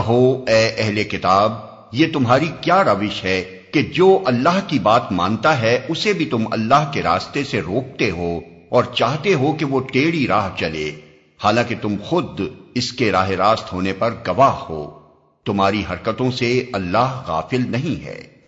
کہو، اے اہل کتاب، یہ تمہاری کیا روش ہے کہ جو اللہ کی بات مانتا ہے، اسے بھی تم اللہ کے راستے سے روکتے ہو اور چاہتے ہو کہ وہ ٹیڑھی راہ چلے۔ حالانکہ تم خود اس کے راہ راست ہونے پر گواہ ہو۔ تمہاری حرکتوں سے اللہ غافل نہیں ہے۔